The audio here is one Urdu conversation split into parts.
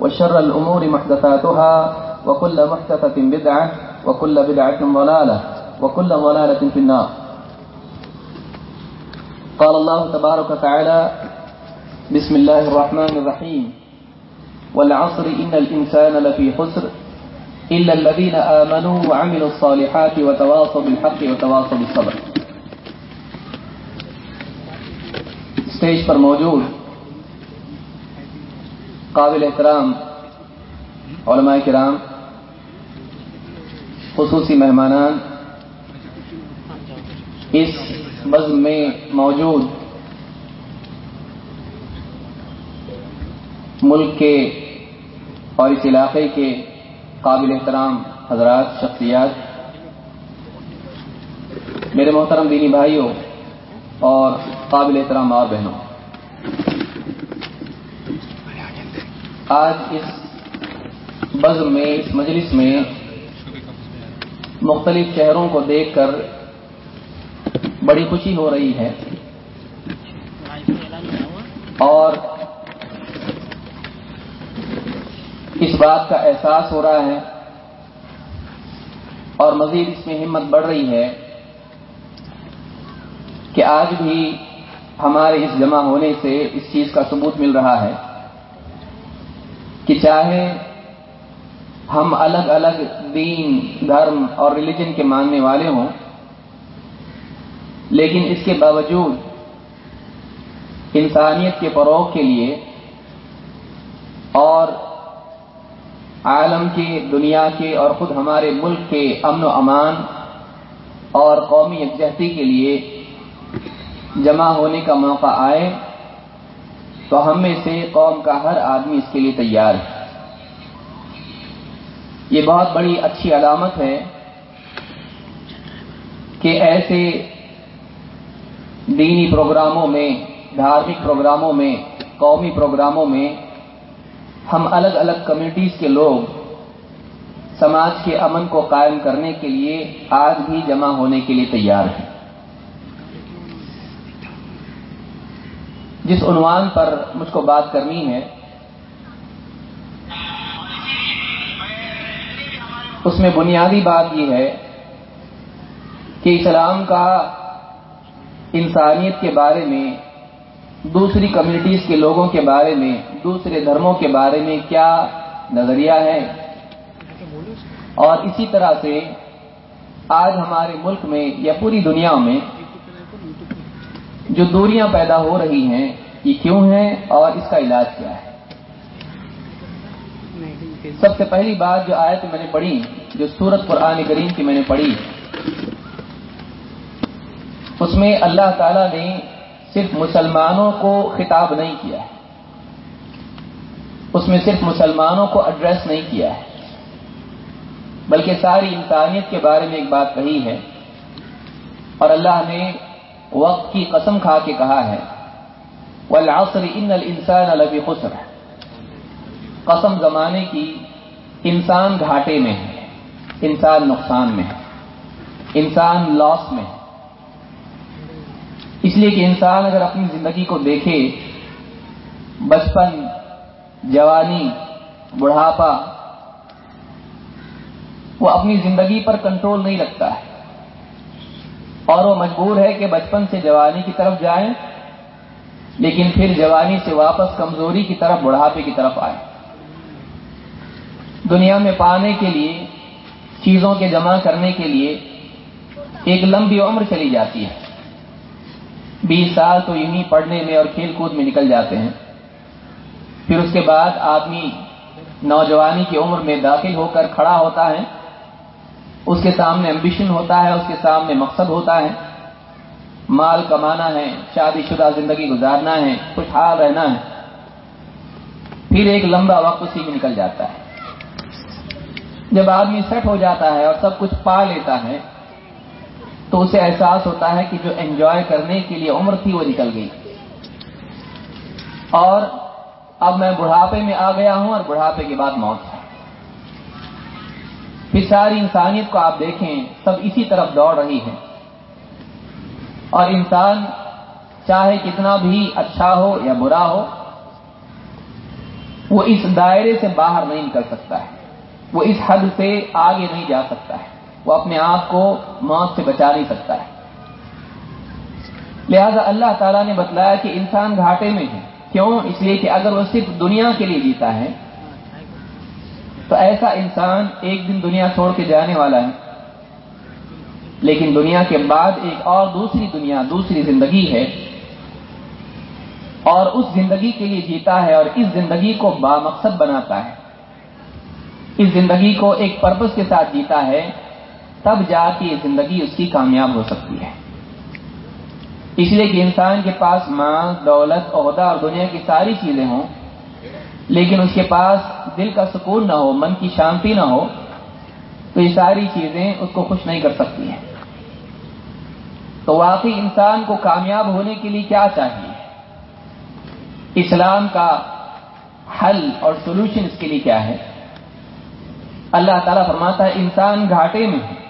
وشر الأمور محدثاتها وكل محدثة بدعة وكل بدعة ضلالة وكل ضلالة في النار. قال الله تبارك وتعالى بسم الله الرحمن الرحيم. والعصر إن الإنسان لفي خسر إلا الذين آمنوا وعملوا الصالحات وتواصوا بالحق وتواصوا بالصبر. اسٹیج پر موجود قابل احترام علماء کرام، خصوصی مہمانان، اس بزم میں موجود ملک کے اور اس علاقے کے قابل احترام حضرات، شخصیات، میرے محترم دینی بھائیوں اور قابل احترام اور بہنوں۔ آج اس بزم میں اس مجلس میں مختلف شہروں کو دیکھ کر بڑی خوشی ہو رہی ہے۔ اور اس بات کا احساس ہو رہا ہے اور مزید اس میں ہمت بڑھ رہی ہے کہ آج بھی ہمارے اس جمع ہونے سے اس چیز کا ثبوت مل رہا ہے۔ کہ چاہے ہم الگ الگ دین، دھرم اور ریلیجن کے ماننے والے ہوں، لیکن اس کے باوجود انسانیت کے فروغ کے لیے اور عالم کے، دنیا کے اور خود ہمارے ملک کے امن و امان اور قومی یکجہتی کے لیے جمع ہونے کا موقع آئے تو ہم میں سے قوم کا ہر آدمی اس کے لیے تیار ہے۔ یہ بہت بڑی اچھی علامت ہے کہ ایسے دینی پروگراموں میں، دھارمک پروگراموں میں، قومی پروگراموں میں ہم الگ الگ کمیونٹیز کے لوگ سماج کے امن کو قائم کرنے کے لیے آج بھی جمع ہونے کے لیے تیار ہیں۔ جس عنوان پر مجھ کو بات کرنی ہے، اس میں بنیادی بات یہ ہے کہ اسلام کا انسانیت کے بارے میں، دوسری کمیونٹیز کے لوگوں کے بارے میں، دوسرے دھرموں کے بارے میں کیا نظریہ ہے؟ اور اسی طرح سے آج ہمارے ملک میں یا پوری دنیا میں جو دوریاں پیدا ہو رہی ہیں، یہ کیوں ہیں اور اس کا علاج کیا ہے؟ سب سے پہلی بات جو آیت میں نے پڑھی، جو سورت قرآن کریم کی میں نے پڑھی، اس میں اللہ تعالی نے صرف مسلمانوں کو خطاب نہیں کیا ہے۔ اس میں صرف مسلمانوں کو ایڈریس نہیں کیا ہے۔ بلکہ ساری انسانیت کے بارے میں ایک بات کہی ہے۔ اور اللہ نے وقت کی قسم کھا کے کہا ہے، والعصر ان الانسان لفی خسر۔ قسم زمانے کی انسان گھاٹے میں ہے، انسان نقصان میں ہے، انسان لاس میں ہے۔ اس لیے کہ انسان اگر اپنی زندگی کو دیکھے، بچپن، جوانی، بڑھاپا، وہ اپنی زندگی پر کنٹرول نہیں رکھتا ہے۔ اور وہ مجبور ہے کہ بچپن سے جوانی کی طرف جائیں، لیکن پھر جوانی سے واپس کمزوری کی طرف، بڑھاپے کی طرف آئے دنیا میں پانے کے لیے، چیزوں کے جمع کرنے کے لیے ایک لمبی عمر چلی جاتی ہے۔ بیس سال تو یوں ہی پڑھنے میں اور کھیل کود میں نکل جاتے ہیں۔ پھر اس کے بعد آدمی نوجوانی کی عمر میں داخل ہو کر کھڑا ہوتا ہے۔ اس کے سامنے امبیشن ہوتا ہے، اس کے سامنے مقصد ہوتا ہے۔ مال کمانا ہے، شادی شدہ زندگی گزارنا ہے، خوشحال رہنا ہے۔ پھر ایک لمبا وقت اسی میں نکل جاتا ہے۔ جب آدمی سیٹ ہو جاتا ہے اور سب کچھ پا لیتا ہے، تو اسے احساس ہوتا ہے کہ جو انجوائے کرنے کے لیے عمر تھی وہ نکل گئی۔ اور اب میں بڑھاپے میں آ گیا ہوں اور بڑھاپے کے بعد موت ہے۔ پھر ساری انسانیت کو آپ دیکھیں، سب اسی طرف دوڑ رہی ہے اور انسان چاہے کتنا بھی اچھا ہو یا برا ہو، وہ اس دائرے سے باہر نہیں نکل سکتا ہے۔ وہ اس حد سے آگے نہیں جا سکتا ہے۔ وہ اپنے آپ کو موت سے بچا نہیں سکتا ہے۔ لہذا اللہ تعالیٰ نے بتلایا کہ انسان گھاٹے میں ہے۔ کیوں؟ اس لیے کہ اگر وہ صرف دنیا کے لیے جیتا ہے تو ایسا انسان ایک دن دنیا چھوڑ کے جانے والا ہے۔ لیکن دنیا کے بعد ایک اور دوسری دنیا، دوسری زندگی ہے۔ اور اس زندگی کے لیے جیتا ہے اور اس زندگی کو بامقصد بناتا ہے۔ اس زندگی کو ایک پرپز کے ساتھ جیتا ہے، تب جا کے یہ زندگی اس کی کامیاب ہو سکتی ہے۔ اس لیے کہ انسان کے پاس ماں دولت، عہدہ اور دنیا کی ساری چیزیں ہوں، لیکن اس کے پاس دل کا سکون نہ ہو، من کی شانتی نہ ہو، تو یہ ساری چیزیں اس کو خوش نہیں کر سکتی ہیں۔ تو واقعی انسان کو کامیاب ہونے کے لیے کیا چاہیے؟ اسلام کا حل اور سولوشن اس کے لیے کیا ہے؟ اللہ تعالیٰ فرماتا ہے، انسان گھاٹے میں ہے۔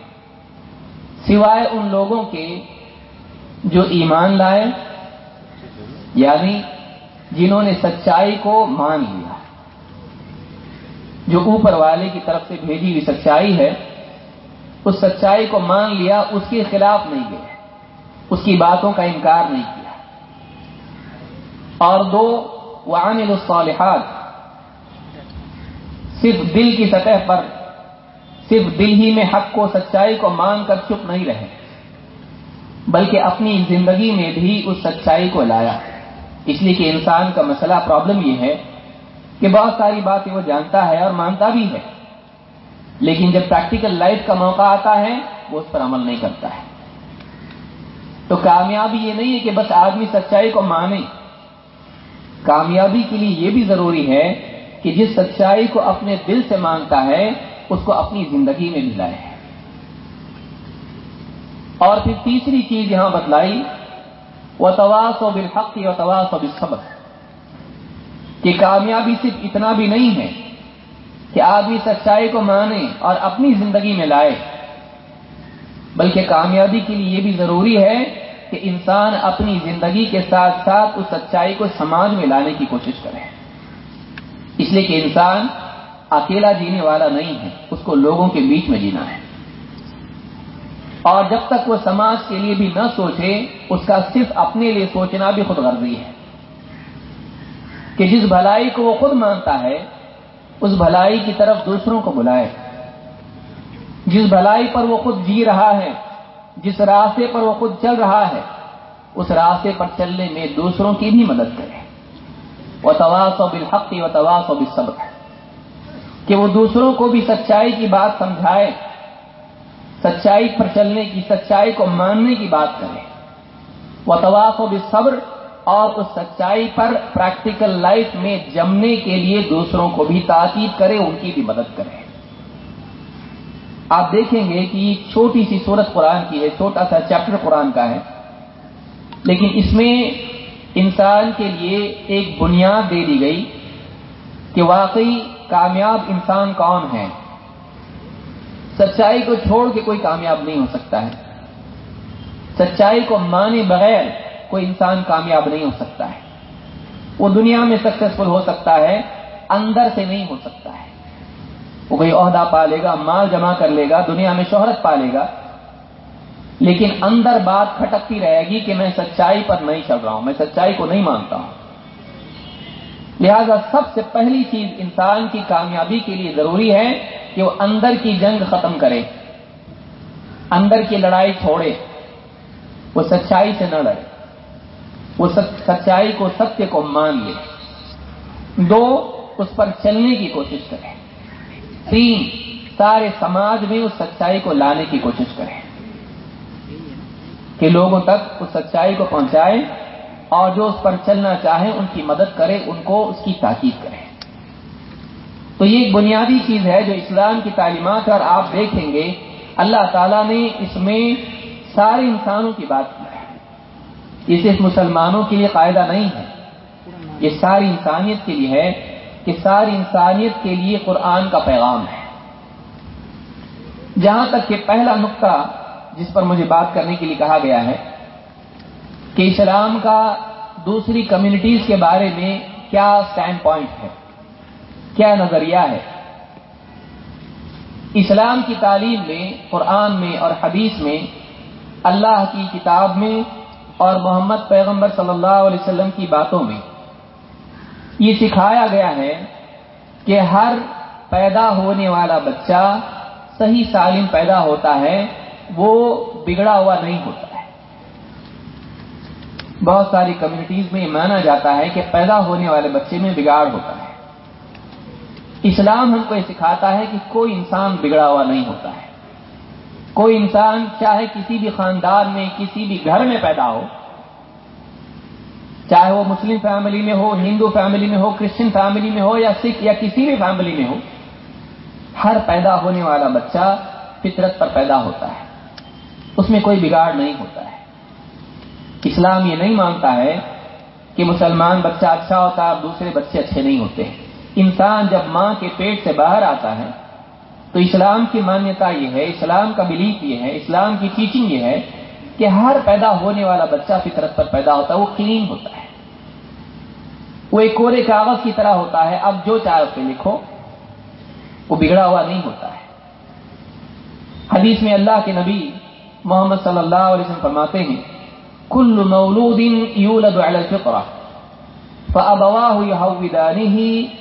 سوائے ان لوگوں کے جو ایمان لائے یعنی جنہوں نے سچائی کو مان لیا۔ جو اوپر والے کی طرف سے بھیجی ہوئی سچائی ہے، اس سچائی کو مان لیا، اس کے خلاف نہیں گئے اس کی باتوں کا انکار نہیں کیا۔ اور دو وعامل الصالحات۔ صرف دل کی سطح پر، صرف دل ہی میں حق کو، سچائی کو مان کر چپ نہیں رہے، بلکہ اپنی زندگی میں بھی اس سچائی کو لایا۔ اس لیے کہ انسان کا مسئلہ پرابلم یہ ہے کہ بہت ساری باتیں وہ جانتا ہے اور مانتا بھی ہے۔ لیکن جب پریکٹیکل لائف کا موقع آتا ہے، وہ اس پر عمل نہیں کرتا ہے۔ تو کامیابی یہ نہیں ہے کہ بس آدمی سچائی کو مانے۔ کامیابی کے لیے یہ بھی ضروری ہے کہ جس سچائی کو اپنے دل سے مانتا ہے، اس کو اپنی زندگی میں ملائے اور پھر تیسری چیز یہاں بتلائی وہ تواس و بالحق و تواس و بالصبر۔ کہ کامیابی صرف اتنا بھی نہیں ہے کہ آدمی سچائی کو مانے اور اپنی زندگی میں لائے بلکہ کامیابی کے لیے یہ بھی ضروری ہے کہ انسان اپنی زندگی کے ساتھ ساتھ اس سچائی کو سماج میں لانے کی کوشش کرے۔ اس لیے کہ انسان اکیلا جینے والا نہیں ہے، اس کو لوگوں کے بیچ میں جینا ہے۔ اور جب تک وہ سماج کے لیے بھی نہ سوچے، اس کا صرف اپنے لیے سوچنا بھی خود غرضی ہے۔ کہ جس بھلائی کو وہ خود مانتا ہے، اس بھلائی کی طرف دوسروں کو بلائے۔ جس بھلائی پر وہ خود جی رہا ہے، جس راستے پر وہ خود چل رہا ہے، اس راستے پر چلنے میں دوسروں کی بھی مدد کرے۔ وہ تواس و بالحق و تواس و بالصبر۔ کہ وہ دوسروں کو بھی سچائی کی بات سمجھائے، سچائی پر چلنے کی، سچائی کو ماننے کی بات کرے۔ وہ تواف و صبر اور اس سچائی پر پریکٹیکل لائف میں جمنے کے لیے دوسروں کو بھی تاکید کرے ان کی بھی مدد کرے آپ دیکھیں گے کہ یہ چھوٹی سی صورت قرآن کی ہے، چھوٹا سا چیپٹر قرآن کا ہے۔ لیکن اس میں انسان کے لیے ایک بنیاد دے دی گئی کہ واقعی کامیاب انسان کون ہے۔ سچائی کو چھوڑ کے کوئی کامیاب نہیں ہو سکتا ہے۔ سچائی کو مانے بغیر کوئی انسان کامیاب نہیں ہو سکتا ہے۔ وہ دنیا میں سکسیسفل ہو سکتا ہے، اندر سے نہیں ہو سکتا ہے۔ وہ کوئی عہدہ پا لے گا، مال جمع کر لے گا، دنیا میں شہرت پا لے گا۔ لیکن اندر بات کھٹکتی رہے گی کہ میں سچائی پر نہیں چل رہا ہوں، میں سچائی کو نہیں مانتا ہوں۔ لہذا سب سے پہلی چیز انسان کی کامیابی کے لیے ضروری ہے کہ وہ اندر کی جنگ ختم کرے۔ اندر کی لڑائی چھوڑے، وہ سچائی سے نہ لڑے۔ وہ سچائی کو ستیہ کو مان لے۔ دو، اس پر چلنے کی کوشش کرے۔ تین، سارے سماج میں اس سچائی کو لانے کی کوشش کرے۔ کہ لوگوں تک اس سچائی کو پہنچائے اور جو اس پر چلنا چاہیں ان کی مدد کرے، ان کو اس کی تاکید کرے۔ تو یہ ایک بنیادی چیز ہے جو اسلام کی تعلیمات اور آپ دیکھیں گے، اللہ تعالیٰ نے اس میں سارے انسانوں کی بات کی۔ یہ صرف مسلمانوں کے لیے قاعدہ نہیں ہے۔ یہ ساری انسانیت کے لیے ہے کہ ساری انسانیت کے لیے قرآن کا پیغام ہے۔ جہاں تک کہ پہلا نقطہ جس پر مجھے بات کرنے کے لیے کہا گیا ہے کہ اسلام کا دوسری کمیونٹیز کے بارے میں کیا اسٹینڈ پوائنٹ ہے، کیا نظریہ ہے۔ اسلام کی تعلیم میں، قرآن میں اور حدیث میں، اللہ کی کتاب میں اور محمد پیغمبر صلی اللہ علیہ وسلم کی باتوں میں یہ سکھایا گیا ہے کہ ہر پیدا ہونے والا بچہ صحیح سالم پیدا ہوتا ہے، وہ بگڑا ہوا نہیں ہوتا ہے۔ بہت ساری کمیونٹیز میں یہ مانا جاتا ہے کہ پیدا ہونے والے بچے میں بگاڑ ہوتا ہے۔ اسلام ہم کو یہ سکھاتا ہے کہ کوئی انسان بگڑا ہوا نہیں ہوتا ہے۔ کوئی انسان چاہے کسی بھی خاندان میں، کسی بھی گھر میں پیدا ہو، چاہے وہ مسلم فیملی میں ہو، ہندو فیملی میں ہو، کرسچن فیملی میں ہو یا سکھ یا کسی بھی فیملی میں ہو، ہر پیدا ہونے والا بچہ فطرت پر پیدا ہوتا ہے۔ اس میں کوئی بگاڑ نہیں ہوتا ہے۔ اسلام یہ نہیں مانتا ہے کہ مسلمان بچہ اچھا ہوتا ہے اور دوسرے بچے اچھے نہیں ہوتے۔ انسان جب ماں کے پیٹ سے باہر آتا ہے تو اسلام کی مانیتا یہ ہے، اسلام کا بلیف یہ ہے، اسلام کی ٹیچنگ یہ ہے کہ ہر پیدا ہونے والا بچہ فطرت پر پیدا ہوتا ہے، وہ کلین ہوتا ہے۔ وہ ایک کورے کاغذ کی طرح ہوتا ہے، اب جو چاہے اس پہ لکھو۔ وہ بگڑا ہوا نہیں ہوتا ہے۔ حدیث میں اللہ کے نبی محمد صلی اللہ علیہ وسلم فرماتے ہیں، کل مولود یولد علی الفطرہ فأبواه يهودانه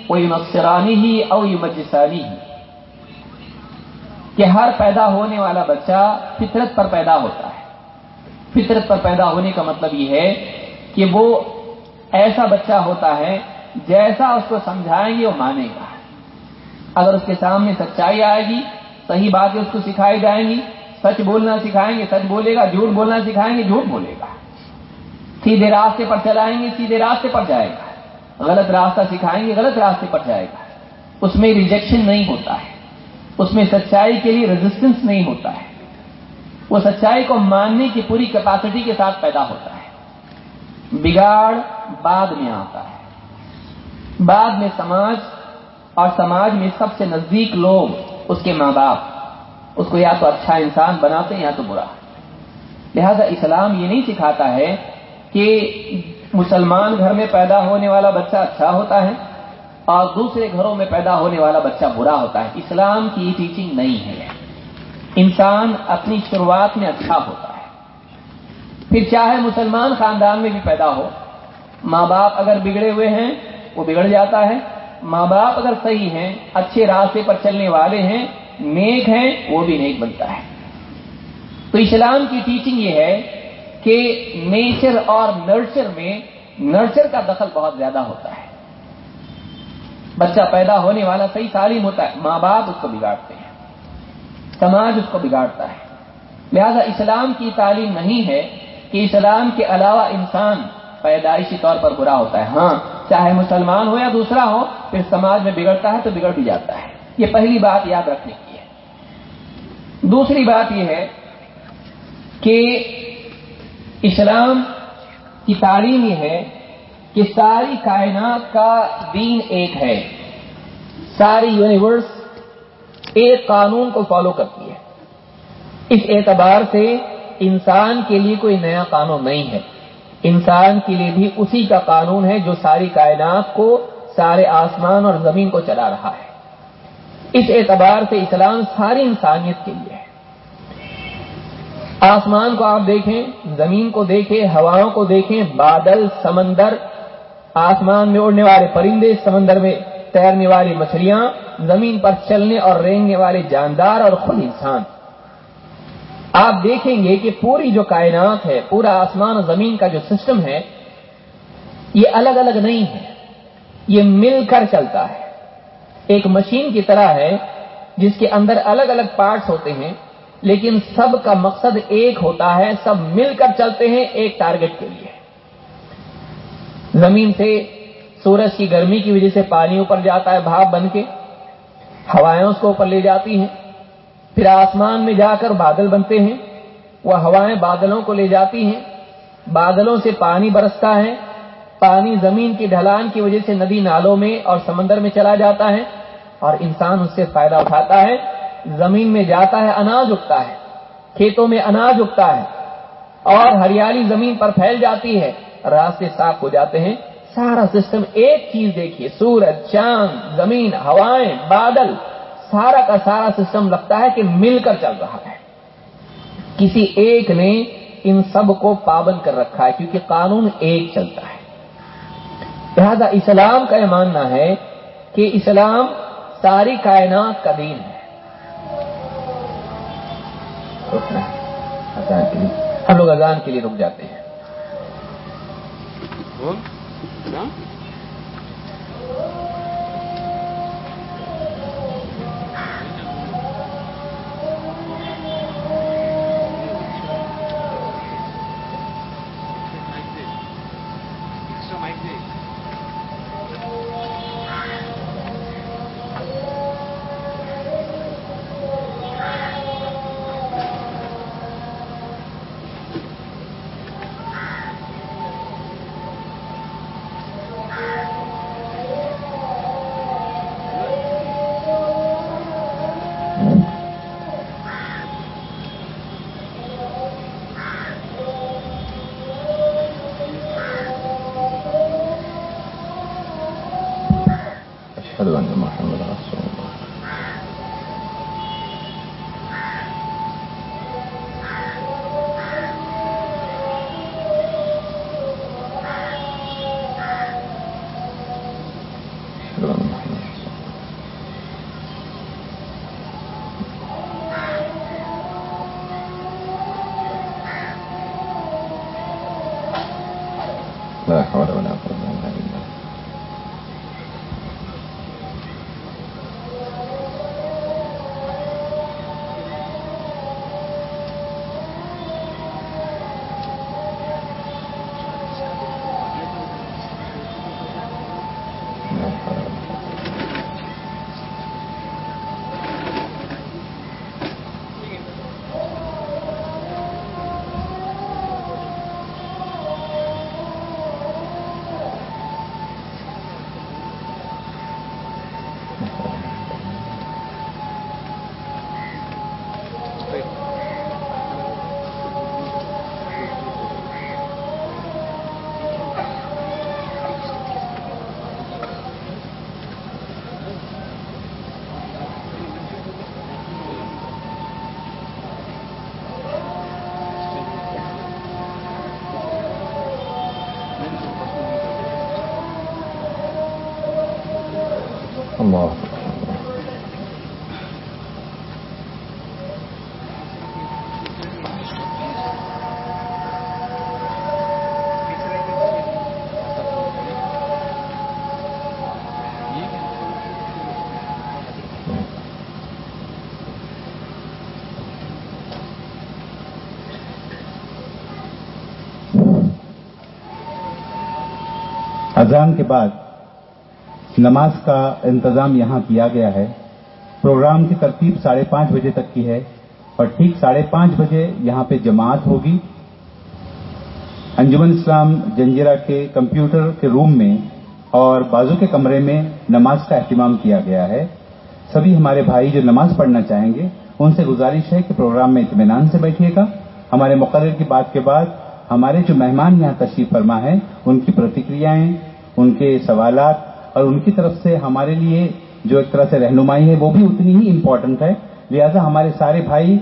وينصرانه او يمجسانه کہ ہر پیدا ہونے والا بچہ فطرت پر پیدا ہوتا ہے۔ فطرت پر پیدا ہونے کا مطلب یہ ہے کہ وہ ایسا بچہ ہوتا ہے جیسا اس کو سمجھائیں گے وہ مانے گا۔ اگر اس کے سامنے سچائی آئے گی، صحیح باتیں اس کو سکھائی جائیں گی، سچ بولنا سکھائیں گے، سچ بولے گا، جھوٹ بولنا سکھائیں گے، جھوٹ بولے گا۔ سیدھے راستے پر چلائیں گے، سیدھے راستے پر جائے گا۔ غلط راستہ سکھائیں گے، غلط راستے پر جائے گا۔ اس میں ریجیکشن نہیں ہوتا ہے۔ اس میں سچائی کے لیے ریزسٹنس نہیں ہوتا ہے۔ وہ سچائی کو ماننے کی پوری کیپیسٹی کے ساتھ پیدا ہوتا ہے۔ بگاڑ بعد میں آتا ہے۔ بعد میں سماج اور سماج میں سب سے نزدیک لوگ اس کے ماں باپ۔ اس کو یا تو اچھا انسان بناتے ہیں یا تو برا۔ لہذا اسلام یہ نہیں سکھاتا ہے کہ مسلمان گھر میں پیدا ہونے والا بچہ اچھا ہوتا ہے۔ اور دوسرے گھروں میں پیدا ہونے والا بچہ برا ہوتا ہے۔ اسلام کی ٹیچنگ نہیں ہے۔ انسان اپنی شروعات میں اچھا ہوتا ہے۔ پھر چاہے مسلمان خاندان میں بھی پیدا ہو، ماں باپ اگر بگڑے ہوئے ہیں، وہ بگڑ جاتا ہے۔ ماں باپ اگر صحیح ہیں، اچھے راستے پر چلنے والے ہیں، نیک ہیں، وہ بھی نیک بنتا ہے۔ تو اسلام کی ٹیچنگ یہ ہے کہ نیچر اور نرچر میں نرچر کا دخل بہت زیادہ ہوتا ہے۔ بچہ پیدا ہونے والا صحیح تعلیم ہوتا ہے، ماں باپ اس کو بگاڑتے ہیں، سماج اس کو بگاڑتا ہے۔ لہذا اسلام کی تعلیم نہیں ہے کہ اسلام کے علاوہ انسان پیدائشی طور پر برا ہوتا ہے۔ ہاں چاہے مسلمان ہو یا دوسرا ہو، پھر سماج میں بگڑتا ہے تو بگڑ بھی جاتا ہے۔ یہ پہلی بات یاد رکھنے کی ہے۔ دوسری بات یہ ہے کہ اسلام کی تعلیم یہ ہے کہ ساری کائنات کا دین ایک ہے۔ ساری یونیورس ایک قانون کو فالو کرتی ہے۔ اس اعتبار سے انسان کے لیے کوئی نیا قانون نہیں ہے۔ انسان کے لیے بھی اسی کا قانون ہے جو ساری کائنات کو، سارے آسمان اور زمین کو چلا رہا ہے۔ اس اعتبار سے اسلام ساری انسانیت کے لیے ہے۔ آسمان کو آپ دیکھیں، زمین کو دیکھیں، ہواؤں کو دیکھیں، بادل، سمندر آسمان میں اڑنے والے پرندے، سمندر میں تیرنے والی مچھلیاں، زمین پر چلنے اور رینگنے والے جاندار اور خود انسان۔ آپ دیکھیں گے کہ پوری جو کائنات ہے، پورا آسمان اور زمین کا جو سسٹم ہے، یہ الگ الگ نہیں ہے۔ یہ مل کر چلتا ہے۔ ایک مشین کی طرح ہے، جس کے اندر الگ الگ پارٹس ہوتے ہیں، لیکن سب کا مقصد ایک ہوتا ہے، سب مل کر چلتے ہیں ایک ٹارگٹ کے لیے۔ زمین سے سورج کی گرمی کی وجہ سے پانی اوپر جاتا ہے، بھاپ بن کے ہوائیں اس کو اوپر لے جاتی ہیں۔ پھر آسمان میں جا کر بادل بنتے ہیں، وہ ہوائیں بادلوں کو لے جاتی ہیں۔ بادلوں سے پانی برستا ہے، پانی زمین کی ڈھلان کی وجہ سے ندی نالوں میں اور سمندر میں چلا جاتا ہے اور انسان اس سے فائدہ اٹھاتا ہے۔ زمین میں جاتا ہے، اناج اگتا ہے، کھیتوں میں اناج اگتا ہے اور ہریالی زمین پر پھیل جاتی ہے۔ راستے صاف ہو جاتے ہیں۔ سارا سسٹم ایک چیز دیکھیے، سورج، چاند، زمین، ہوائیں، بادل، سارا کا سارا سسٹم لگتا ہے کہ مل کر چل رہا ہے۔ کسی ایک نے ان سب کو پابند کر رکھا ہے کیونکہ قانون ایک چلتا ہے۔ لہذا اسلام کا یہ ماننا ہے کہ اسلام ساری کائنات کا دین ہے۔ ہم لوگ اذان کے لیے رک جاتے ہیں۔ کون اذان کے بعد نماز کا انتظام یہاں کیا گیا ہے۔ پروگرام کی ترتیب ساڑھے پانچ بجے تک کی ہے اور ٹھیک ساڑھے پانچ بجے یہاں پہ جماعت ہوگی۔ انجمن اسلام جنجیرا کے کمپیوٹر کے روم میں اور بازو کے کمرے میں نماز کا اہتمام کیا گیا ہے۔ سبھی ہمارے بھائی جو نماز پڑھنا چاہیں گے، ان سے گزارش ہے کہ پروگرام میں اطمینان سے بیٹھیے گا۔ ہمارے مقرر کی بات کے بعد ہمارے جو مہمان یہاں تشریف فرما ہے ان کی پرتکریائیں ان کے سوالات اور ان کی طرف سے ہمارے لیے جو ایک طرح سے رہنمائی ہے، وہ بھی اتنی ہی امپورٹنٹ ہے۔ لہذا ہمارے سارے بھائی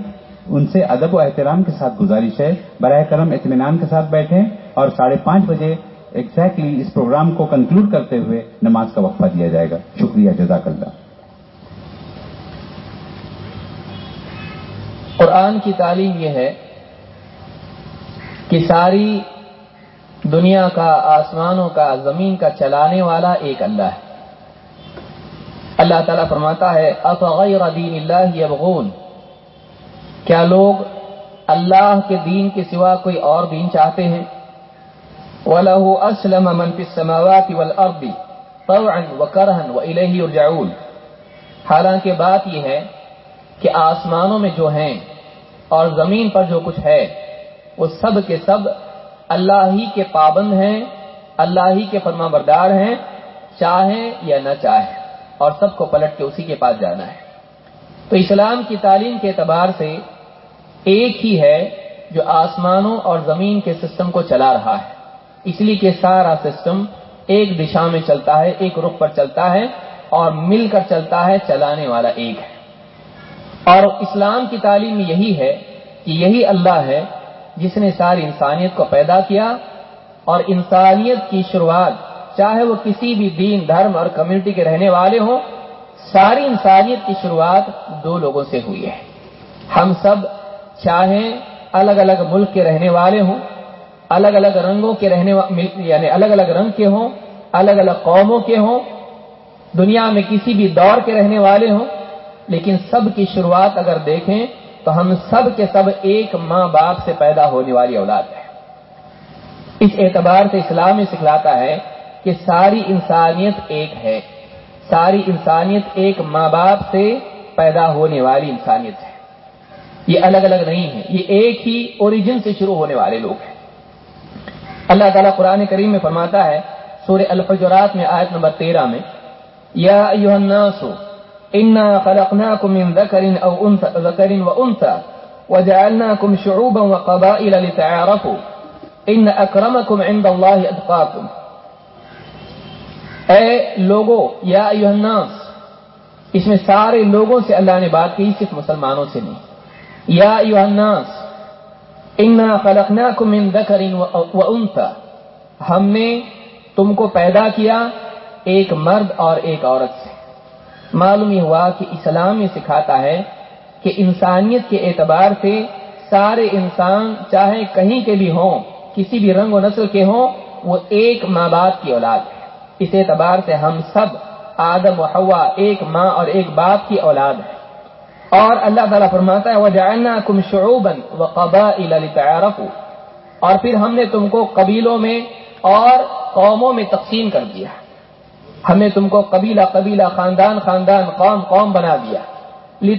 ان سے ادب و احترام کے ساتھ گزارش ہے۔ براہ کرم اطمینان کے ساتھ بیٹھیں اور ساڑھے پانچ بجے ایگزیکٹلی اس پروگرام کو کنکلوڈ کرتے ہوئے نماز کا وقفہ دیا جائے گا۔ شکریہ، جزاک اللہ۔ قرآن کی تعلیم یہ ہے کہ ساری دنیا کا، آسمانوں کا، زمین کا چلانے والا ایک اللہ ہے۔ اللہ تعالیٰ فرماتا ہے، افغیر دین اللہ یبغون؟ کیا لوگ اللہ کے دین کے سوا کوئی اور دین چاہتے ہیں؟ وَلَهُ أَسْلَمَ مَنْ فِي السَّمَاوَاتِ وَالْأَرْضِ طَوْعًا وَكَرْهًا وَإِلَيْهِ يُرْجَعُونَ۔ حالانکہ بات یہ ہے کہ آسمانوں میں جو ہیں اور زمین پر جو کچھ ہے، وہ سب کے سب اللہ ہی کے پابند ہیں، اللہ ہی کے فرما بردار ہیں، چاہیں یا نہ چاہیں، اور سب کو پلٹ کے اسی کے پاس جانا ہے۔ تو اسلام کی تعلیم کے اعتبار سے ایک ہی ہے جو آسمانوں اور زمین کے سسٹم کو چلا رہا ہے۔ اس لیے کہ سارا سسٹم ایک دشا میں چلتا ہے، ایک رخ پر چلتا ہے، اور مل کر چلتا ہے، چلانے والا ایک ہے۔ اور اسلام کی تعلیم یہی ہے کہ یہی اللہ ہے جس نے ساری انسانیت کو پیدا کیا اور انسانیت کی شروعات چاہے وہ کسی بھی دین، دھرم اور کمیونٹی کے رہنے والے ہوں، ساری انسانیت کی شروعات دو لوگوں سے ہوئی ہے۔ ہم سب چاہیں الگ الگ ملک کے رہنے والے ہوں، الگ الگ رنگوں کے رہنے یعنی الگ الگ رنگ کے ہوں، الگ الگ قوموں کے ہوں، دنیا میں کسی بھی دور کے رہنے والے ہوں، لیکن سب کی شروعات اگر دیکھیں تو ہم سب کے سب ایک ماں باپ سے پیدا ہونے والی اولاد ہے اس اعتبار سے اسلام میں سکھلاتا ہے کہ ساری انسانیت ایک ہے۔ ساری انسانیت ایک ماں باپ سے پیدا ہونے والی انسانیت ہے۔ یہ الگ الگ نہیں ہے۔ یہ ایک ہی اوریجن سے شروع ہونے والے لوگ ہیں۔ اللہ تعالیٰ قرآن کریم میں فرماتا ہے سور الفجرات میں آیت نمبر تیرہ میں، یا الناس انا خلقناكم من ذكر او انثى ذكر وانثى وجعلناكم شعوبا وقبائل لتعارفوا. ان اکرمکم عند اللہ اتقاکم اے لوگو، یا ایوہ الناس، اس میں سارے لوگوں سے اللہ نے بات کی، صرف مسلمانوں سے نہیں. یا ایوہ الناس انا خلقناکم من ذکر و انثى ہم نے تم کو پیدا کیا ایک مرد اور ایک عورت سے. معلوم یہ ہوا کہ اسلام یہ سکھاتا ہے کہ انسانیت کے اعتبار سے سارے انسان چاہے کہیں کے بھی ہوں، کسی بھی رنگ و نسل کے ہوں، وہ ایک ماں باپ کی اولاد ہے۔ اس اعتبار سے ہم سب، آدم و ہوا ایک ماں اور ایک باپ کی اولاد ہے۔ اور اللہ تعالیٰ فرماتا ہے وہ جاننا کم شعوبن و قبا اور پھر ہم نے تم کو قبیلوں میں اور قوموں میں تقسیم کر دیا۔ ہم نے تم کو قبیلہ قبیلہ خاندان خاندان قوم قوم بنا دیا۔ لی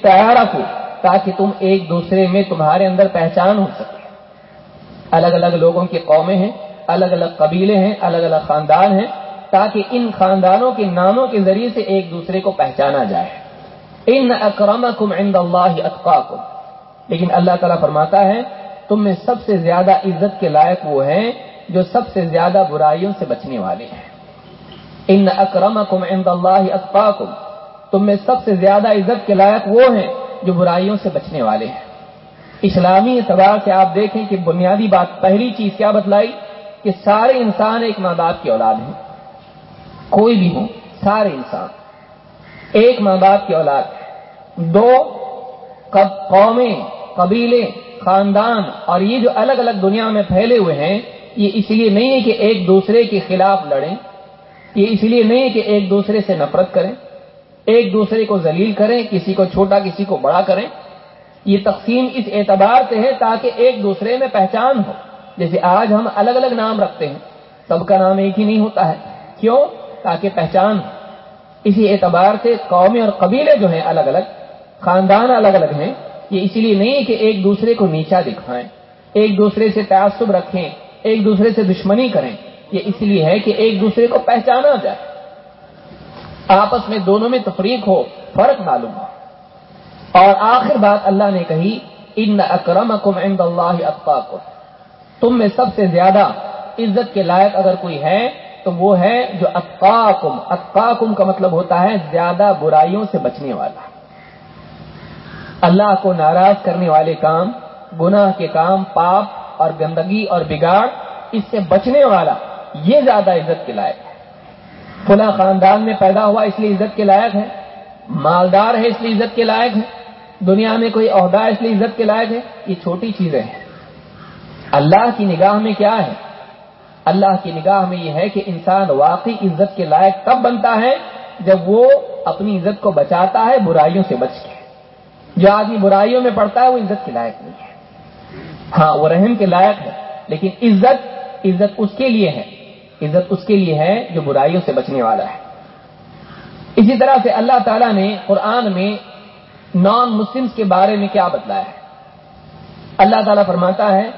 تاکہ تم ایک دوسرے میں تمہارے اندر پہچان ہو سکے۔ الگ الگ لوگوں کی قومیں ہیں، الگ الگ قبیلے ہیں، الگ الگ خاندان ہیں، تاکہ ان خاندانوں کے ناموں کے ذریعے سے ایک دوسرے کو پہچانا جائے۔ ان اکرمکم عند اللہ اتقاکم لیکن اللہ تعالیٰ فرماتا ہے، تم میں سب سے زیادہ عزت کے لائق وہ ہیں جو سب سے زیادہ برائیوں سے بچنے والے ہیں۔ ان اکرمکم عند اللہ اتقاکم، تم میں سب سے زیادہ عزت کے لائق وہ ہیں جو برائیوں سے بچنے والے ہیں۔ اسلامی اعتبار سے آپ دیکھیں کہ بنیادی بات پہلی چیز کیا بتلائی؟ کہ سارے انسان ایک ماں باپ کی اولاد ہیں۔ کوئی بھی ہو، سارے انسان۔ ایک ماں باپ کی اولاد۔ دو قومیں، قبیلے، خاندان۔ اور یہ جو الگ الگ دنیا میں پھیلے ہوئے ہیں، یہ اس لیے نہیں ہے کہ ایک دوسرے کے خلاف لڑیں۔ یہ اس لیے نہیں کہ ایک دوسرے سے نفرت کریں، ایک دوسرے کو ذلیل کریں، کسی کو چھوٹا، کسی کو بڑا کریں۔ یہ تقسیم اس اعتبار سے ہے تاکہ ایک دوسرے میں پہچان ہو۔ جیسے آج ہم الگ الگ نام رکھتے ہیں، سب کا نام ایک ہی نہیں ہوتا ہے۔ کیوں؟ تاکہ پہچان ہو۔ اسی اعتبار سے قومی اور قبیلے جو ہیں الگ الگ، خاندان الگ الگ ہیں۔ یہ اسی لیے نہیں کہ ایک دوسرے کو نیچا دکھائیں، ایک دوسرے سے تعصب رکھیں، ایک دوسرے سے دشمنی کریں۔ یہ اس لیے ہے کہ ایک دوسرے کو پہچانا جائے۔ آپس میں دونوں میں تفریق ہو، فرق معلوم ہو۔ اور آخر بات اللہ نے کہی، ان اکرمکم عند اللہ اتقاکم۔ تم میں سب سے زیادہ عزت کے لائق اگر کوئی ہے، تو وہ ہے جو اتقاکم اتقاکم کا مطلب ہوتا ہے زیادہ برائیوں سے بچنے والا۔ اللہ کو ناراض کرنے والے کام، گناہ کے کام، پاپ اور گندگی اور بگاڑ، اس سے بچنے والا۔ یہ زیادہ عزت کے لائق ہے۔ فلاں خاندان میں پیدا ہوا اس لیے عزت کے لائق ہے، مالدار ہے اس لیے عزت کے لائق ہے، دنیا میں کوئی عہدہ اس لیے عزت کے لائق ہے، یہ چھوٹی چیزیں ہیں۔ اللہ کی نگاہ میں کیا ہے؟ اللہ کی نگاہ میں یہ ہے کہ انسان واقعی عزت کے لائق تب بنتا ہے جب وہ اپنی عزت کو بچاتا ہے، برائیوں سے بچ کے۔ جو آدمی برائیوں میں پڑتا ہے، وہ عزت کے لائق نہیں ہے۔ ہاں وہ رحم کے لائق ہے، لیکن عزت عزت اس کے لیے ہے۔ عزت اس کے لیے ہے جو برائیوں سے بچنے والا ہے۔ اسی طرح سے اللہ تعالیٰ نے قرآن میں نان مسلمس کے بارے میں کیا بتلایا ہے؟ اللہ تعالیٰ فرماتا ہے،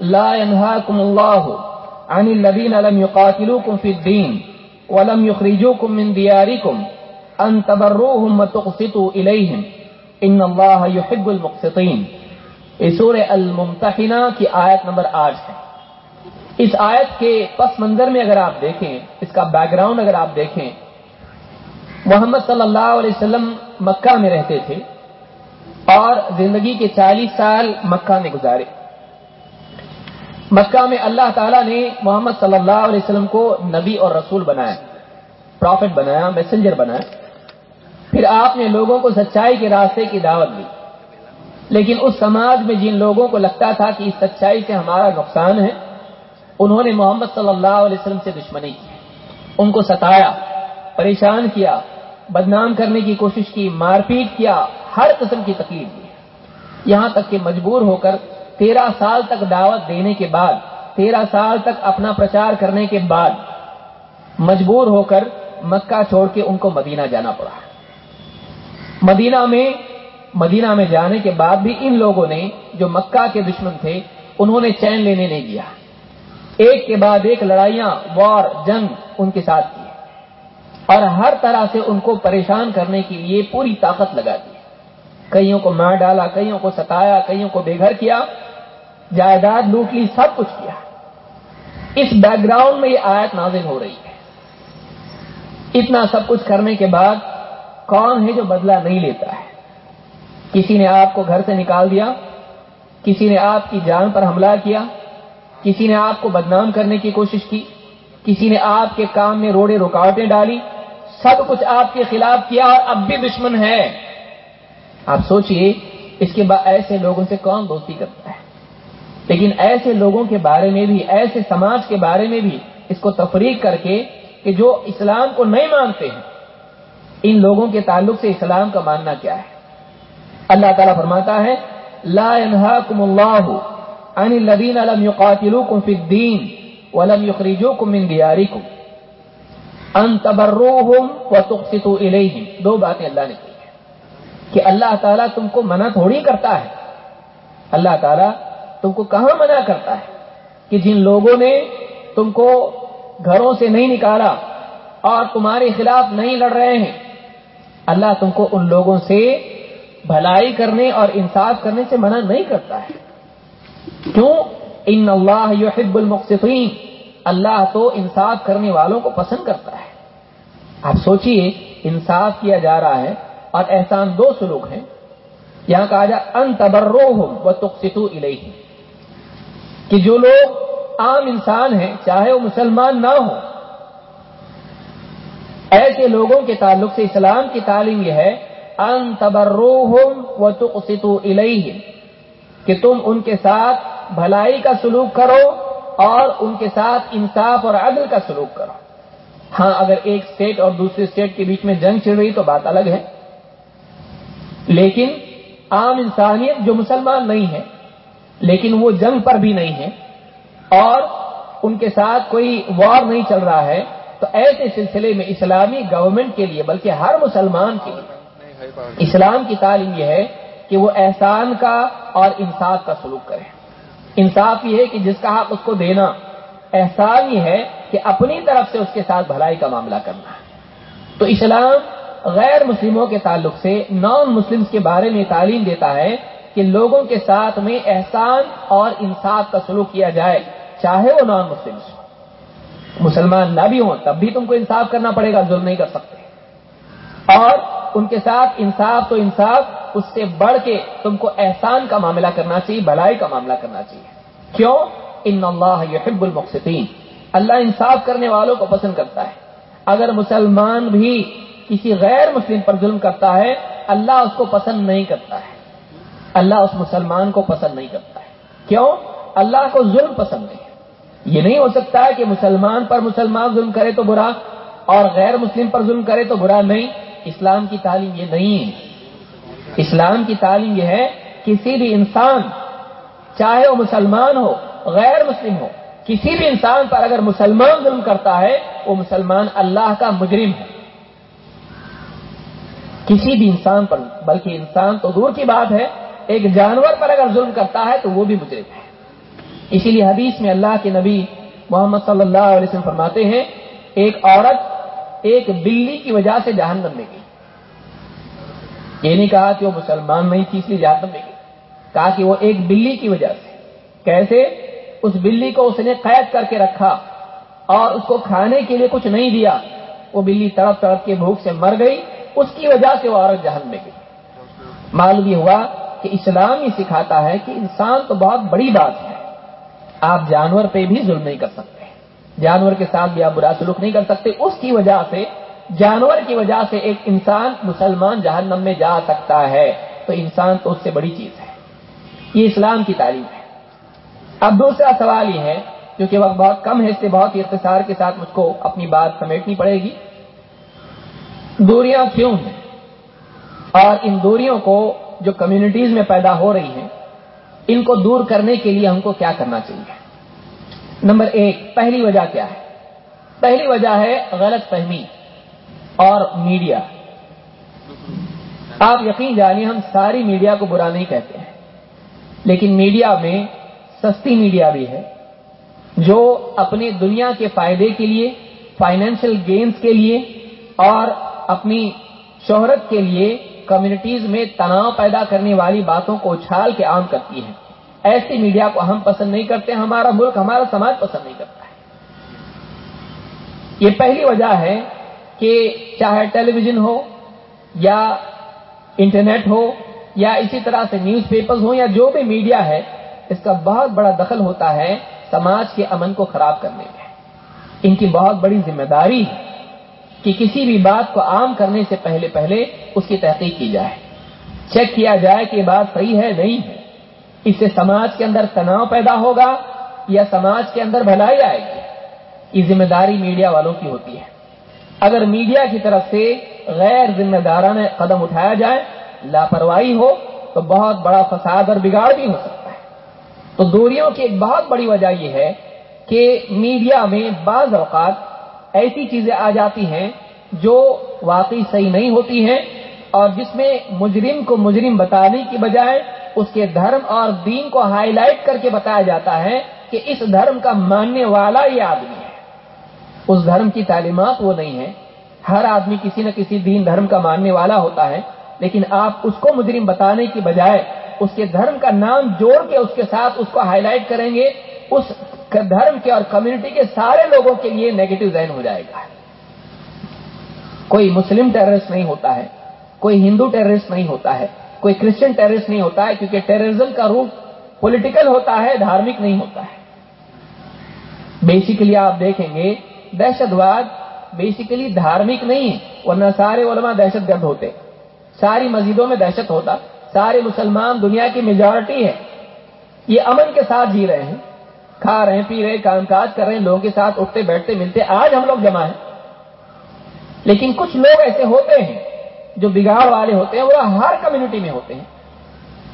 لا ينهاكم الله عن الذين لم يقاتلوكم في الدين ولم يخرجوكم من دياركم ان تبروهم وتقسطوا اليهم ان الله يحب المقسطين یہ سورہ الممتحنہ کی آیت نمبر آٹھ ہے۔ اس آیت کے پس منظر میں اگر آپ دیکھیں، اس کا بیک گراؤنڈ اگر آپ دیکھیں، محمد صلی اللہ علیہ وسلم مکہ میں رہتے تھے اور زندگی کے چالیس سال مکہ میں گزارے۔ مکہ میں اللہ تعالیٰ نے محمد صلی اللہ علیہ وسلم کو نبی اور رسول بنایا پروفٹ بنایا میسنجر بنایا۔ پھر آپ نے لوگوں کو سچائی کے راستے کی دعوت دی۔ لیکن اس سماج میں جن لوگوں کو لگتا تھا کہ اس سچائی سے ہمارا نقصان ہے انہوں نے محمد صلی اللہ علیہ وسلم سے دشمنی کی، ان کو ستایا، پریشان کیا، بدنام کرنے کی کوشش کی، مار پیٹ کیا، ہر قسم کی تکلیف دی۔ یہاں تک کہ مجبور ہو کر تیرہ سال تک دعوت دینے کے بعد، تیرہ سال تک اپنا پرچار کرنے کے بعد مجبور ہو کر مکہ چھوڑ کے ان کو مدینہ جانا پڑا۔ مدینہ میں مدینہ میں جانے کے بعد بھی ان لوگوں نے جو مکہ کے دشمن تھے، انہوں نے چین لینے نہیں دیا۔ ایک کے بعد ایک لڑائیاں، وار، جنگ ان کے ساتھ کی اور ہر طرح سے ان کو پریشان کرنے کے لیے پوری طاقت لگا دی کئیوں کو مار ڈالا، کئیوں کو ستایا، کئیوں کو بے گھر کیا، جائیداد لوٹ لی، سب کچھ کیا۔ اس بیک گراؤنڈ میں یہ آیت نازل ہو رہی ہے۔ اتنا سب کچھ کرنے کے بعد کون ہے جو بدلہ نہیں لیتا ہے؟ کسی نے آپ کو گھر سے نکال دیا، کسی نے آپ کی جان پر حملہ کیا کسی نے آپ کو بدنام کرنے کی کوشش کی، کسی نے آپ کے کام میں روڑے رکاوٹیں ڈالی، سب کچھ آپ کے خلاف کیا اور اب بھی دشمن ہے۔ آپ سوچئے، اس کے بعد ایسے لوگوں سے کون دوستی کرتا ہے؟ لیکن ایسے لوگوں کے بارے میں بھی، ایسے سماج کے بارے میں بھی اس کو تفریق کر کے کہ جو اسلام کو نہیں مانتے ہیں، ان لوگوں کے تعلق سے اسلام کا ماننا کیا ہے؟ اللہ تعالیٰ فرماتا ہے، لا ينهاكم الله عن الذين لم يقاتلوكم في الدين ولم يخرجوكم من دياركم ان تبروهم وتقسطوا اليهم دو باتیں اللہ نے کی کہ اللہ تعالیٰ تم کو منع تھوڑی کرتا ہے اللہ تعالیٰ تم کو کہاں منع کرتا ہے کہ جن لوگوں نے تم کو گھروں سے نہیں نکالا اور تمہارے خلاف نہیں لڑ رہے ہیں اللہ تم کو ان لوگوں سے بھلائی کرنے اور انصاف کرنے سے منع نہیں کرتا ہے کیوں ان اللہ یحب المقصفین اللہ تو انصاف کرنے والوں کو پسند کرتا ہے۔ آپ سوچئے، انصاف کیا جا رہا ہے اور احسان دو سلوک ہیں۔ یہاں کہا جا، ان تبرو و تقسطو الیہ کہ جو لوگ عام انسان ہیں، چاہے وہ مسلمان نہ ہو ایسے لوگوں کے تعلق سے اسلام کی تعلیم یہ ہے، ان تبروہم و تقسطو الیہ کہ تم ان کے ساتھ بھلائی کا سلوک کرو اور ان کے ساتھ انصاف اور عدل کا سلوک کرو۔ ہاں اگر ایک اسٹیٹ اور دوسرے اسٹیٹ کے بیچ میں جنگ چل رہی تو بات الگ ہے۔ لیکن عام انسانیت جو مسلمان نہیں ہے لیکن وہ جنگ پر بھی نہیں ہے اور ان کے ساتھ کوئی وار نہیں چل رہا ہے تو ایسے سلسلے میں اسلامی گورنمنٹ کے لیے بلکہ ہر مسلمان کے لیے اسلام کی تعلیم یہ ہے کہ وہ احسان کا اور انصاف کا سلوک کرے۔ انصاف یہ ہے کہ جس کا حق اس کو دینا، احسان یہ ہے کہ اپنی طرف سے اس کے ساتھ بھلائی کا معاملہ کرنا۔ تو اسلام غیر مسلموں کے تعلق سے نان مسلم کے بارے میں تعلیم دیتا ہے کہ لوگوں کے ساتھ میں احسان اور انصاف کا سلوک کیا جائے، چاہے وہ نان مسلم ہو مسلمان نہ بھی ہوں، تب بھی تم کو انصاف کرنا پڑے گا، ظلم نہیں کر سکتے۔ اور ان کے ساتھ انصاف تو انصاف، اس سے بڑھ کے تم کو احسان کا معاملہ کرنا چاہیے بھلائی کا معاملہ کرنا چاہیے۔ کیوں؟ ان اللہ یحب المقسطین۔ اللہ انصاف کرنے والوں کو پسند کرتا ہے۔ اگر مسلمان بھی کسی غیر مسلم پر ظلم کرتا ہے، اللہ اس کو پسند نہیں کرتا ہے۔ اللہ اس مسلمان کو پسند نہیں کرتا ہے۔ کیوں؟ اللہ کو ظلم پسند نہیں ہے۔ یہ نہیں ہو سکتا ہے کہ مسلمان پر مسلمان ظلم کرے تو برا اور غیر مسلم پر ظلم کرے تو برا نہیں۔ اسلام کی تعلیم یہ نہیں ہے۔ اسلام کی تعلیم یہ ہے کسی بھی انسان، چاہے وہ مسلمان ہو، غیر مسلم ہو، کسی بھی انسان پر اگر مسلمان ظلم کرتا ہے، وہ مسلمان اللہ کا مجرم ہے۔ کسی بھی انسان پر، بلکہ انسان تو دور کی بات ہے، ایک جانور پر اگر ظلم کرتا ہے تو وہ بھی مجرم ہے۔ اسی لیے حدیث میں اللہ کے نبی محمد صلی اللہ علیہ وسلم فرماتے ہیں، ایک عورت ایک بلی کی وجہ سے جہنم میں گئی۔ یہ نہیں کہا کہ وہ مسلمان نہیں تھی، اس لیے جہنم میں گئی۔ کہا کہ وہ ایک بلی کی وجہ سے۔ کیسے؟ اس بلی کو اس نے قید کر کے رکھا اور اس کو کھانے کے لیے کچھ نہیں دیا۔ وہ بلی تڑپ تڑپ کے بھوک سے مر گئی۔ اس کی وجہ سے وہ عورت جہن میں گئی۔ معلوم یہ ہوا کہ اسلام یہ سکھاتا ہے کہ انسان تو بہت بڑی بات ہے۔ آپ جانور پہ بھی ظلم نہیں کر سکتے۔ جانور کے ساتھ بھی آپ برا سلوک نہیں کر سکتے، اس کی وجہ سے، جانور کی وجہ سے ایک انسان مسلمان جہنم میں جا سکتا ہے۔ تو انسان تو اس سے بڑی چیز ہے۔ یہ اسلام کی تعلیم ہے۔ اب دوسرا سوال یہ ہے کیونکہ وقت بہت کم ہے، اس سے بہت ہی اختصار کے ساتھ مجھ کو اپنی بات سمیٹنی پڑے گی۔ دوریاں کیوں ہیں؟ اور ان دوریوں کو جو کمیونٹیز میں پیدا ہو رہی ہیں، ان کو دور کرنے کے لیے ہم کو کیا کرنا چاہیے؟ نمبر ایک، پہلی وجہ کیا ہے؟ پہلی وجہ ہے غلط فہمی اور میڈیا۔ آپ یقین جانیے، ہم ساری میڈیا کو برا نہیں کہتے ہیں۔ لیکن میڈیا میں سستی میڈیا بھی ہے، جو اپنے دنیا کے فائدے کے لیے فائنینشیل گینز کے لیے اور اپنی شہرت کے لیے کمیونٹیز میں تناؤ پیدا کرنے والی باتوں کو اچھال کے عام کرتی ہے۔ ایسی میڈیا کو ہم پسند نہیں کرتے، ہمارا ملک، ہمارا سماج پسند نہیں کرتا ہے۔ یہ پہلی وجہ ہے کہ چاہے ٹیلی ویژن ہو یا انٹرنیٹ ہو یا اسی طرح سے نیوز پیپر ہو یا جو بھی میڈیا ہے، اس کا بہت بڑا دخل ہوتا ہے سماج کے امن کو خراب کرنے میں۔ ان کی بہت بڑی ذمہ داری ہے کہ کسی بھی بات کو عام کرنے سے پہلے پہلے اس کی تحقیق کی جائے۔ چیک کیا جائے کہ یہ بات صحیح ہے، نہیں ہے۔ اس سے سماج کے اندر تناؤ پیدا ہوگا یا سماج کے اندر بھلائی آئے گی؟ یہ ذمہ داری میڈیا والوں کی ہوتی ہے۔ اگر میڈیا کی طرف سے غیر ذمہ دارانہ قدم اٹھایا جائے، لاپرواہی ہو، تو بہت بڑا فساد اور بگاڑ بھی ہو سکتا ہے۔ تو دوریوں کی ایک بہت بڑی وجہ یہ ہے کہ میڈیا میں بعض اوقات ایسی چیزیں آ جاتی ہیں جو واقعی صحیح نہیں ہوتی ہیں اور جس میں مجرم کو مجرم بتانے کی بجائے اس کے دھرم اور دین کو ہائی لائٹ کر کے بتایا جاتا ہے کہ اس دھرم کا ماننے والا یہ آدمی ہے۔ اس دھرم کی تعلیمات وہ نہیں ہے ہر آدمی کسی نہ کسی دین دھرم کا ماننے والا ہوتا ہے، لیکن آپ اس کو مجرم بتانے کی بجائے اس کے دھرم کا نام جوڑ کے اس کے ساتھ اس کو ہائی لائٹ کریں گے، اس دھرم کے اور کمیونٹی کے سارے لوگوں کے لیے نیگیٹو ذہن ہو جائے گا۔ کوئی مسلم ٹیررسٹ نہیں ہوتا ہے، کوئی ہندو ٹیررسٹ نہیں ہوتا ہے۔ کوئی کرسچن ٹیررسٹ نہیں ہوتا ہے، کیونکہ ٹیررزم کا روپ پولیٹیکل ہوتا ہے، دھارمک نہیں ہوتا ہے۔ بیسیکلی آپ دیکھیں گے دہشت واد بیسیکلی دھارمک نہیں ہے، ورنہ سارے علماء دہشت گرد ہوتے۔ ساری مسجدوں میں دہشت ہوتا۔ سارے مسلمان دنیا کی میجورٹی ہے یہ امن کے ساتھ جی رہے ہیں۔ کھا رہے ہیں، پی رہے کام کاج کر رہے ہیں، لوگوں کے ساتھ اٹھتے بیٹھتے ملتے۔ آج ہم لوگ جمع ہیں۔ لیکن کچھ لوگ ایسے ہوتے ہیں جو بگاڑ والے ہوتے ہیں، وہ ہر کمیونٹی میں ہوتے ہیں۔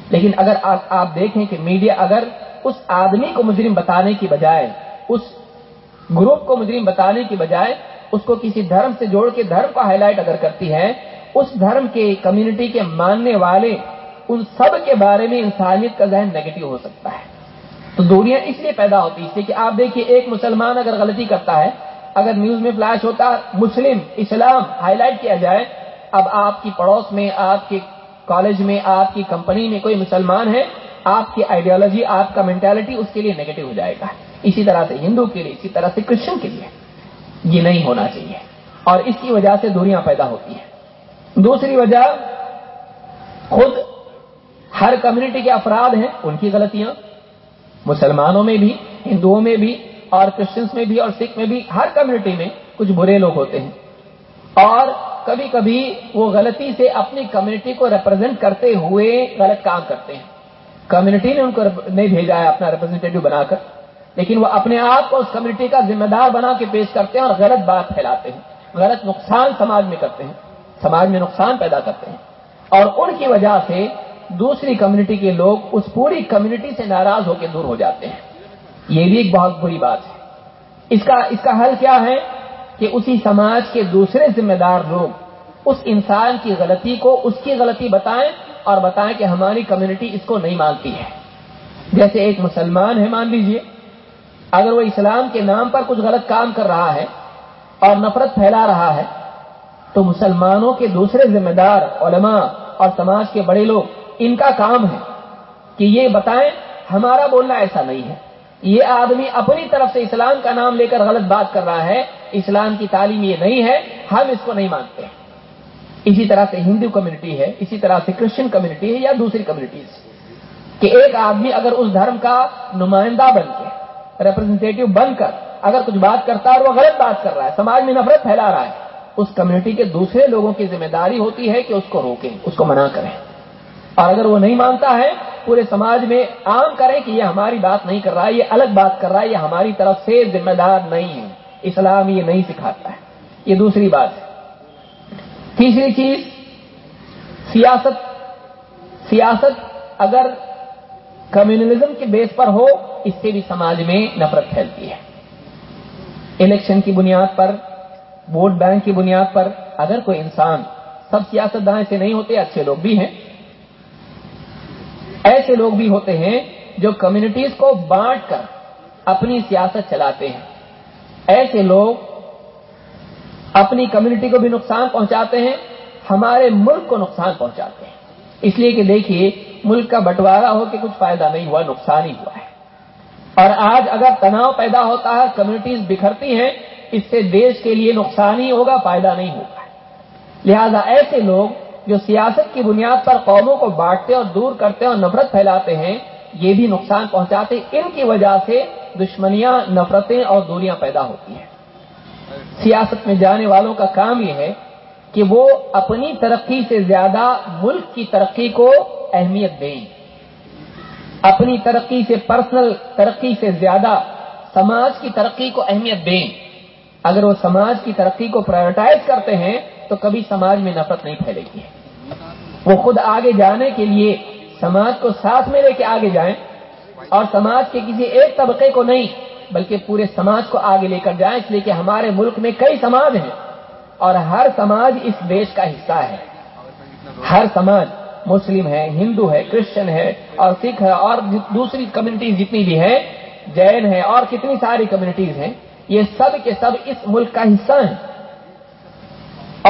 لیکن اگر آپ دیکھیں کہ میڈیا اگر اس آدمی کو مجرم بتانے کی بجائے، اس گروپ کو مجرم بتانے کی بجائے، اس کو کسی دھرم سے جوڑ کے دھرم کو ہائی لائٹ اگر کرتی ہے، اس دھرم کے کمیونٹی کے ماننے والے، ان سب کے بارے میں انسانیت کا ذہن نیگیٹو ہو سکتا ہے۔ تو دوریاں اس لیے پیدا ہوتی اس لیے کہ آپ دیکھیے ایک مسلمان اگر غلطی کرتا ہے، اگر نیوز میں فلیش ہوتا، مسلم، اسلام ہائی لائٹ کیا جائے اب آپ کی پڑوس میں، آپ کے کالج میں، آپ کی کمپنی میں کوئی مسلمان ہے، آپ کی آئیڈیالوجی آپ کا مینٹالٹی اس کے لیے نیگیٹو ہو جائے گا۔ اسی طرح سے ہندو کے لیے، اسی طرح سے کرسچن کے لیے یہ نہیں ہونا چاہیے۔ اور اس کی وجہ سے دوریاں پیدا ہوتی ہیں۔ دوسری وجہ، خود ہر کمیونٹی کے افراد ہیں، ان کی غلطیاں۔ مسلمانوں میں بھی، ہندوؤں میں بھی، اور کرسچنس میں بھی، اور سکھ میں بھی، ہر کمیونٹی میں کچھ برے لوگ ہوتے ہیں۔ اور کبھی کبھی وہ غلطی سے اپنی کمیونٹی کو ریپرزینٹ کرتے ہوئے غلط کام کرتے ہیں۔ کمیونٹی نے ان کو نہیں بھیجا ہے اپنا ریپرزینٹیو بنا کر لیکن وہ اپنے آپ کو اس کمیونٹی کا ذمہ دار بنا کے پیش کرتے ہیں اور غلط بات پھیلاتے ہیں، غلط نقصان سماج میں کرتے ہیں، سماج میں نقصان پیدا کرتے ہیں۔ اور ان کی وجہ سے دوسری کمیونٹی کے لوگ اس پوری کمیونٹی سے ناراض ہو کے دور ہو جاتے ہیں۔ یہ بھی ایک بہت بری بات ہے۔ اس کا اس کا حل کیا ہے؟ کہ اسی سماج کے دوسرے ذمہ دار لوگ اس انسان کی غلطی کو اس کی غلطی بتائیں اور بتائیں کہ ہماری کمیونٹی اس کو نہیں مانتی ہے۔ جیسے ایک مسلمان ہے، مان لیجیے، اگر وہ اسلام کے نام پر کچھ غلط کام کر رہا ہے اور نفرت پھیلا رہا ہے، تو مسلمانوں کے دوسرے ذمہ دار، علماء اور سماج کے بڑے لوگ، ان کا کام ہے کہ یہ بتائیں، ہمارا بولنا ایسا نہیں ہے۔ یہ آدمی اپنی طرف سے اسلام کا نام لے کر غلط بات کر رہا ہے، اسلام کی تعلیم یہ نہیں ہے، ہم اس کو نہیں مانتے۔ اسی طرح سے ہندو کمیونٹی ہے، اسی طرح سے کرسچن کمیونٹی ہے یا دوسری کمیونٹیز کہ ایک آدمی اگر اس دھرم کا نمائندہ بن کے ریپرزنٹیٹو بن کر اگر کچھ بات کرتا ہے اور وہ غلط بات کر رہا ہے، سماج میں نفرت پھیلا رہا ہے، اس کمیونٹی کے دوسرے لوگوں کی ذمہ داری ہوتی ہے کہ اس کو روکیں، اس کو منع کریں۔ اور اگر وہ نہیں مانتا ہے، پورے سماج میں عام کریں کہ یہ ہماری بات نہیں کر رہا ہے یہ الگ بات کر رہا ہے یہ ہماری طرف سے ذمہ دار نہیں ہے اسلام یہ نہیں سکھاتا ہے۔ یہ دوسری بات ہے۔ تیسری چیز، سیاست۔ سیاست اگر کمیونلزم کے بیس پر ہو، اس سے بھی سماج میں نفرت پھیلتی ہے۔ الیکشن کی بنیاد پر، ووٹ بینک کی بنیاد پر اگر کوئی انسان، سب سیاست دان سے نہیں ہوتے، اچھے لوگ بھی ہیں ایسے لوگ بھی ہوتے ہیں جو کمیونٹیز کو بانٹ کر اپنی سیاست چلاتے ہیں۔ ایسے لوگ اپنی کمیونٹی کو بھی نقصان پہنچاتے ہیں، ہمارے ملک کو نقصان پہنچاتے ہیں۔ اس لیے کہ دیکھیے، ملک کا بٹوارا ہو کہ کچھ فائدہ نہیں ہوا، نقصان ہی ہوا ہے۔ اور آج اگر تناؤ پیدا ہوتا ہے کمیونٹیز بکھرتی ہیں، اس سے دیش کے لیے نقصان ہی ہوگا، فائدہ نہیں ہوگا۔ لہذا ایسے لوگ جو سیاست کی بنیاد پر قوموں کو بانٹتے اور دور کرتے اور نفرت پھیلاتے ہیں، یہ بھی نقصان پہنچاتے، ان کی وجہ سے دشمنیاں، نفرتیں اور دوریاں پیدا ہوتی ہیں۔ سیاست میں جانے والوں کا کام یہ ہے کہ وہ اپنی ترقی سے زیادہ ملک کی ترقی کو اہمیت دیں۔ اپنی ترقی سے پرسنل ترقی سے زیادہ سماج کی ترقی کو اہمیت دیں۔ اگر وہ سماج کی ترقی کو پرائرٹائز کرتے ہیں، تو کبھی سماج میں نفرت نہیں پھیلے گی۔ وہ خود آگے جانے کے لیے سماج کو ساتھ میں لے کے آگے جائیں اور سماج کے کسی ایک طبقے کو نہیں، بلکہ پورے سماج کو آگے لے کر جائیں، اس لیے کہ ہمارے ملک میں کئی سماج ہیں اور ہر سماج اس دیش کا حصہ ہے۔ ہر سماج مسلم ہے، ہندو ہے، کرسچن ہے اور سکھ ہے اور دوسری کمیونٹیز جتنی بھی ہیں، جین ہے اور کتنی ساری کمیونٹیز ہیں، یہ سب کے سب اس ملک کا حصہ ہیں۔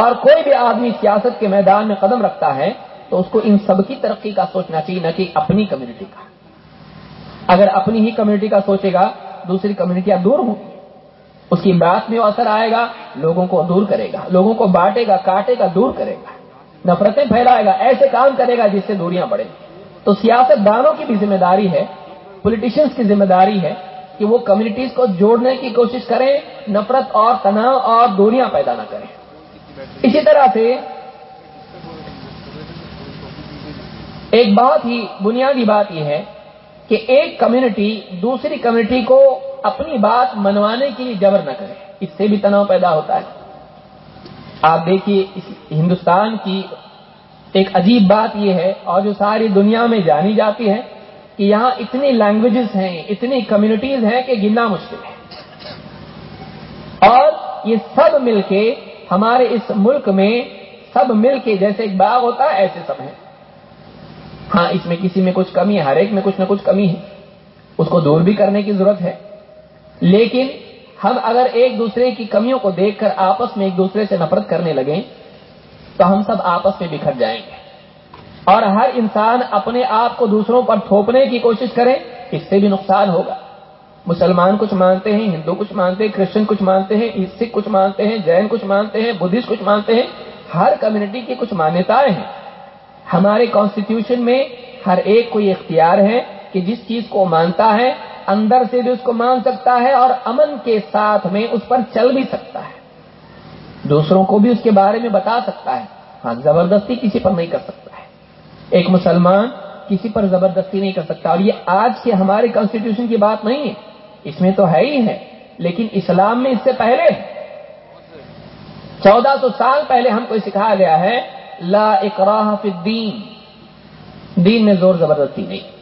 اور کوئی بھی آدمی سیاست کے میدان میں قدم رکھتا ہے تو اس کو ان سب کی ترقی کا سوچنا چاہیے، نہ کہ اپنی کمیونٹی کا۔ اگر اپنی ہی کمیونٹی کا سوچے گا، دوسری کمیونٹیاں دور ہوں اس کی بات میں اثر آئے گا، لوگوں کو دور کرے گا، لوگوں کو بانٹے گا، کاٹے گا، دور کرے گا۔ نفرتیں پھیلائے گا، ایسے کام کرے گا جس سے دوریاں بڑھیں۔ تو سیاست دانوں کی بھی ذمہ داری ہے پولیٹیشینس کی ذمہ داری ہے کہ وہ کمیونٹیز کو جوڑنے کی کوشش کریں، نفرت اور تناؤ اور دوریاں پیدا نہ کریں۔ اسی طرح سے ایک بہت ہی، بنیادی بات یہ ہے کہ ایک کمیونٹی دوسری کمیونٹی کو اپنی بات منوانے کے لیے جبر نہ کرے۔ اس سے بھی تناؤ پیدا ہوتا ہے۔ آپ دیکھیے ہندوستان کی ایک عجیب بات یہ ہے، اور جو ساری دنیا میں جانی جاتی ہے، کہ یہاں اتنی لینگویجز ہیں، اتنی کمیونٹیز ہیں کہ گننا مشکل ہے۔ اور یہ سب مل کے ہمارے اس ملک میں سب مل کے جیسے ایک باغ ہوتا ہے، ایسے سب ہیں۔ ہاں اس میں کسی میں کچھ کمی ہے، ہر ایک میں کچھ نہ کچھ کمی ہے۔ اس کو دور بھی کرنے کی ضرورت ہے۔ لیکن ہم اگر ایک دوسرے کی کمیوں کو دیکھ کر آپس میں ایک دوسرے سے نفرت کرنے لگیں، تو ہم سب آپس میں بکھر جائیں گے۔ اور ہر انسان اپنے آپ کو دوسروں پر تھوپنے کی کوشش کرے، اس سے بھی نقصان ہوگا۔ مسلمان کچھ مانتے ہیں، ہندو کچھ مانتے ہیں، کرسچن کچھ مانتے ہیں سکھ کچھ مانتے ہیں، جین کچھ مانتے ہیں، بدھسٹ کچھ مانتے ہیں، ہر کمیونٹی کی کچھ مانیتائیں ہیں۔ ہمارے کانسٹیٹیوشن میں ہر ایک کو یہ اختیار ہے کہ جس چیز کو مانتا ہے، اندر سے بھی اس کو مان سکتا ہے اور امن کے ساتھ میں اس پر چل بھی سکتا ہے۔ دوسروں کو بھی اس کے بارے میں بتا سکتا ہے۔ ہاں زبردستی کسی پر نہیں کر سکتا ہے۔ ایک مسلمان کسی پر زبردستی نہیں کر سکتا اور یہ آج کے ہمارے کانسٹیٹیوشن کی بات نہیں ہے۔ اس میں تو ہے ہی ہے، لیکن اسلام میں اس سے پہلے۔ چودہ سو سال پہلے ہم کو سکھایا گیا ہے، لا اکراہ فی الدین۔ دین میں زور زبردستی نہیں۔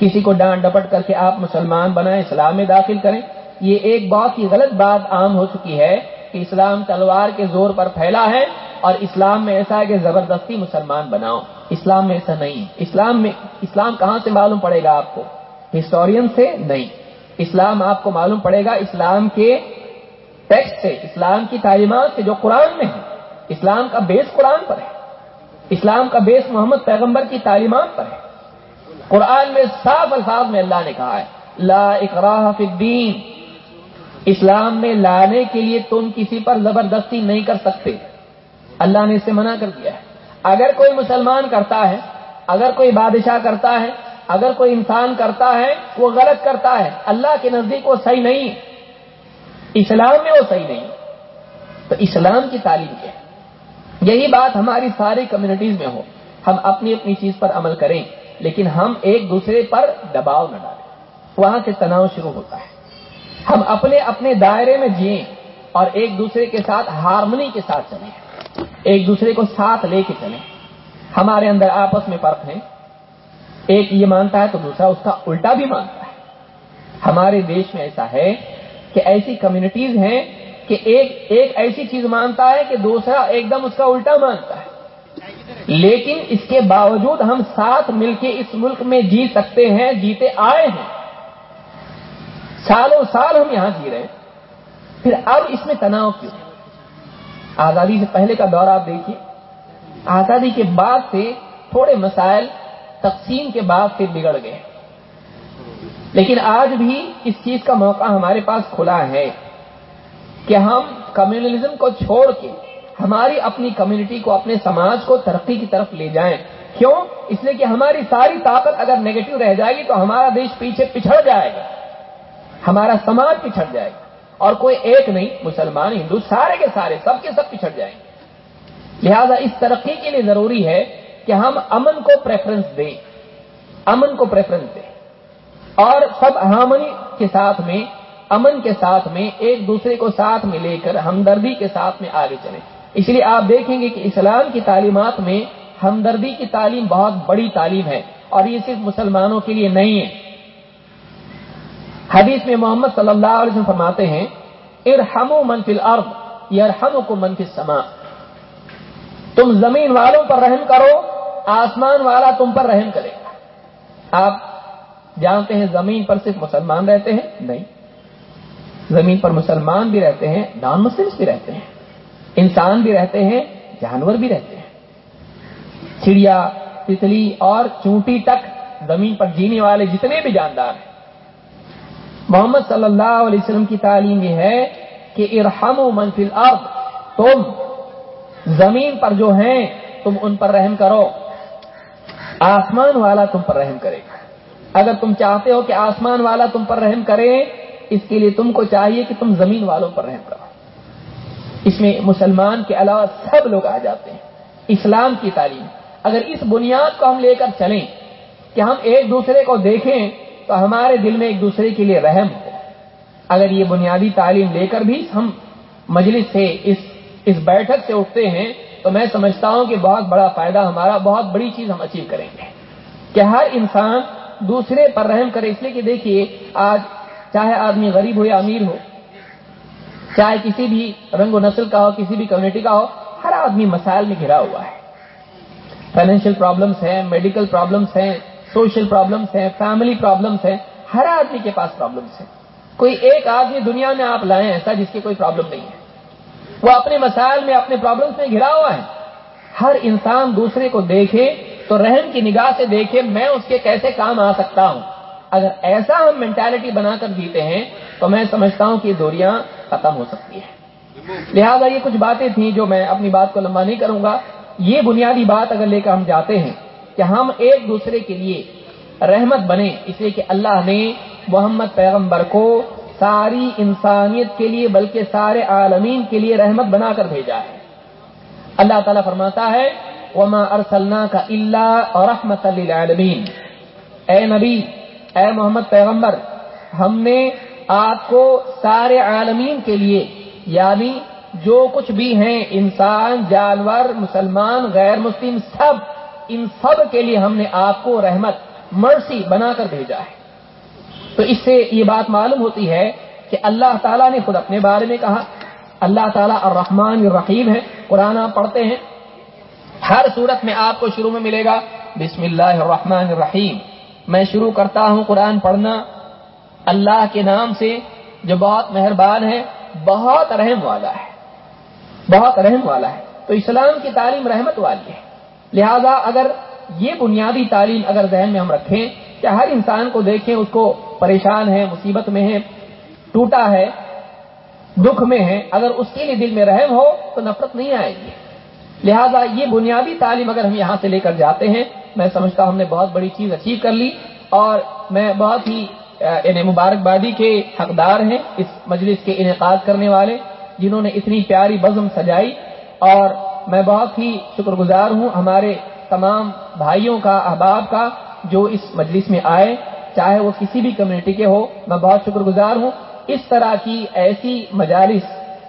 کسی کو ڈانٹ ڈپٹ کر کے آپ مسلمان بنائیں، اسلام میں داخل کریں، یہ ایک بہت ہی غلط بات عام ہو چکی ہے کہ اسلام تلوار کے زور پر پھیلا ہے اور اسلام میں ایسا ہے کہ زبردستی مسلمان بناؤ۔ اسلام میں ایسا نہیں۔ ہے اسلام میں، اسلام کہاں سے معلوم پڑے گا آپ کو؟ ہسٹورین سے نہیں۔ اسلام آپ کو معلوم پڑے گا اسلام کے ٹیکسٹ سے، اسلام کی تعلیمات سے جو قرآن میں ہے، اسلام کا بیس قرآن پر ہے، اسلام کا بیس محمد پیغمبر کی تعلیمات پر ہے۔ قرآن میں صاف الفاظ میں اللہ نے کہا ہے، لا اقراہ فی الدین۔ اسلام میں لانے کے لیے تم کسی پر زبردستی نہیں کر سکتے۔ اللہ نے اس سے منع کر دیا ہے۔ اگر کوئی مسلمان کرتا ہے، اگر کوئی بادشاہ کرتا ہے اگر کوئی انسان کرتا ہے، وہ غلط کرتا ہے۔ اللہ کے نزدیک وہ صحیح نہیں۔ اسلام میں وہ صحیح نہیں۔ تو اسلام کی تعلیم کیا ہے؟ یہی بات ہماری ساری کمیونٹیز میں ہو۔ ہم اپنی اپنی چیز پر عمل کریں، لیکن ہم ایک دوسرے پر دباؤ نہ ڈالیں۔ وہاں سے تناؤ شروع ہوتا ہے۔ ہم اپنے اپنے دائرے میں جئیں اور ایک دوسرے کے ساتھ ہارمنی کے ساتھ چلیں۔ ایک دوسرے کو ساتھ لے کے چلیں۔ ہمارے اندر آپس میں فرق ہے۔ ایک یہ مانتا ہے تو دوسرا اس کا الٹا بھی مانتا ہے۔ ہمارے دیش میں ایسا ہے کہ ایسی کمیونٹیز ہیں کہ ایک ایک ایسی چیز مانتا ہے کہ دوسرا ایک دم اس کا الٹا مانتا ہے۔ لیکن اس کے باوجود ہم ساتھ مل کے اس ملک میں جی سکتے ہیں، جیتے آئے ہیں۔ سالوں سال ہم یہاں جی رہے ہیں۔ پھر اب اس میں تناؤ کیوں؟ آزادی سے پہلے کا دور آپ دیکھیے۔ آزادی کے بعد سے تھوڑے مسائل تقسیم کے بعد سے بگڑ گئے۔ لیکن آج بھی اس چیز کا موقع ہمارے پاس کھلا ہے کہ ہم کمیونلزم کو چھوڑ کے ہماری اپنی کمیونٹی کو، اپنے سماج کو ترقی کی طرف لے جائیں۔ کیوں؟ اس لیے کہ ہماری ساری طاقت اگر نیگیٹو رہ جائے گی تو ہمارا دیش پیچھے پچھڑ جائے گا۔ ہمارا سماج پچھڑ جائے گا۔ اور کوئی ایک نہیں، مسلمان، ہندو، سارے کے سارے، سب کے سب پچھڑ جائیں گے۔ لہذا اس ترقی کے لیے ضروری ہے کہ ہم امن کو پریفرنس دیں، امن کو پریفرنس دیں۔ اور سب ہارمنی کے ساتھ میں، امن کے ساتھ میں ایک دوسرے کو ساتھ میں لے کر ہمدردی کے ساتھ میں آگے چلیں۔ اس لیے آپ دیکھیں گے کہ اسلام کی تعلیمات میں ہمدردی کی تعلیم بہت بڑی تعلیم ہے اور یہ صرف مسلمانوں کے لیے نہیں ہے۔ حدیث میں محمد صلی اللہ علیہ وسلم فرماتے ہیں ارحم من فی الارض یرحم کو من فی السماء۔ تم زمین والوں پر رحم کرو آسمان والا تم پر رحم کرے گا۔ آپ جانتے ہیں زمین پر صرف مسلمان رہتے ہیں؟ نہیں۔ زمین پر مسلمان بھی رہتے ہیں، نان مسلم بھی رہتے ہیں۔ انسان بھی رہتے ہیں، جانور بھی رہتے ہیں۔ چڑیا تتلی اور چونٹی تک زمین پر جینے والے جتنے بھی جاندار ہیں۔ محمد صلی اللہ علیہ وسلم کی تعلیم یہ ہے کہ ارحم و منفی الارض، تم زمین پر جو ہیں، تم ان پر رحم کرو۔ آسمان والا تم پر رحم کرے گا۔ اگر تم چاہتے ہو کہ آسمان والا تم پر رحم کرے، اس کے لیے تم کو چاہیے کہ تم زمین والوں پر رحم کرو۔ اس میں مسلمان کے علاوہ سب لوگ آ جاتے ہیں۔ اسلام کی تعلیم۔ اگر اس بنیاد کو ہم لے کر چلیں کہ ہم ایک دوسرے کو دیکھیں، تو ہمارے دل میں ایک دوسرے کے لیے رحم ہو۔ اگر یہ بنیادی تعلیم لے کر بھی ہم مجلس سے اس اس بیٹھک سے اٹھتے ہیں تو میں سمجھتا ہوں کہ بہت بڑا فائدہ ہمارا، بہت بڑی چیز ہم اچیو کریں گے۔ کہ ہر انسان دوسرے پر رحم کرے، اس لیے کہ دیکھیے، آج چاہے آدمی غریب ہو یا امیر ہو، چاہے کسی بھی رنگ و نسل کا ہو، کسی بھی کمیونٹی کا ہو، ہر آدمی مسائل میں گھرا ہوا ہے۔ فائنینشیل پرابلمس ہیں میڈیکل پرابلمس ہیں سوشل پرابلمس ہیں فیملی پرابلمس ہیں، ہر آدمی کے پاس پرابلمس ہیں۔ کوئی ایک آدمی دنیا میں آپ لائیں ایسا جس کی کوئی پرابلم نہیں ہے۔ وہ اپنے مسائل میں اپنے پرابلمس میں گھرا ہوا ہے۔ ہر انسان دوسرے کو دیکھے تو رحم کی نگاہ سے دیکھے میں اس کے کیسے کام آ سکتا ہوں۔ اگر ایسا ہم مینٹالٹی بنا کر جیتے ہیں تو میں سمجھتا ہوں کہ دوریاں ختم ہو سکتی ہیں۔ لہذا یہ کچھ باتیں تھیں جو میں اپنی بات کو لمبا نہیں کروں گا۔ یہ بنیادی بات اگر لے کر ہم جاتے ہیں کہ ہم ایک دوسرے کے لیے رحمت بنے اس لیے کہ اللہ نے محمد پیغمبر کو ساری انسانیت کے لیے بلکہ سارے عالمین کے لیے رحمت بنا کر بھیجا ہے۔ اللہ تعالیٰ فرماتا ہے، وما ارسلنا کا اللہ اور رحمت للعالمین اے نبی، اے محمد پیغمبر، ہم نے آپ کو سارے عالمین کے لیے یعنی جو کچھ بھی ہیں، انسان، جانور، مسلمان، غیر مسلم، سب، ان سب کے لیے ہم نے آپ کو رحمت مرسی بنا کر بھیجا ہے۔ تو اس سے یہ بات معلوم ہوتی ہے کہ اللہ تعالیٰ نے خود اپنے بارے میں کہا، اللہ تعالیٰ الرحمن الرحیم ہے، قرآن آپ پڑھتے ہیں، ہر صورت میں آپ کو شروع میں ملے گا، بسم اللہ الرحمن الرحیم۔ میں شروع کرتا ہوں قرآن پڑھنا۔ اللہ کے نام سے جو بہت مہربان ہے، بہت رحم والا ہے۔ بہت رحم والا ہے۔ تو اسلام کی تعلیم رحمت والی ہے۔ لہذا اگر یہ بنیادی تعلیم اگر ذہن میں ہم رکھیں کہ ہر انسان کو دیکھیں، اس کو پریشان ہے مصیبت میں ہے ٹوٹا ہے، دکھ میں ہے اگر اس کے لیے دل میں رحم ہو تو نفرت نہیں آئے گی۔ لہذا یہ بنیادی تعلیم اگر ہم یہاں سے لے کر جاتے ہیں، میں سمجھتا ہوں ہم نے بہت بڑی چیز اچیو کر لی اور میں بہت ہی یعنی مبارکبادی کے حقدار ہیں، اس مجلس کے انعقاد کرنے والے جنہوں نے اتنی پیاری بزم سجائی اور میں بہت ہی شکر گزار ہوں ہمارے تمام بھائیوں کا، احباب کا جو اس مجلس میں آئے۔ چاہے وہ کسی بھی کمیونٹی کے ہو، میں بہت شکر گزار ہوں۔ اس طرح کی ایسی مجالس،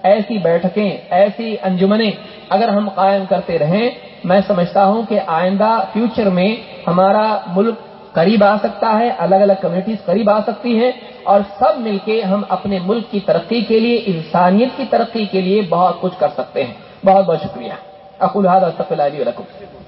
ایسی بیٹھکیں، ایسی انجمنیں اگر ہم قائم کرتے رہیں، میں سمجھتا ہوں کہ آئندہ فیوچر میں ہمارا ملک قریب آ سکتا ہے الگ الگ کمیونٹیز قریب آ سکتی ہیں اور سب مل کے ہم اپنے ملک کی ترقی کے لیے، انسانیت کی ترقی کے لیے بہت کچھ کر سکتے ہیں۔ بہت بہت شکریہ۔ اقول هذا استغفر الله لي ولكم.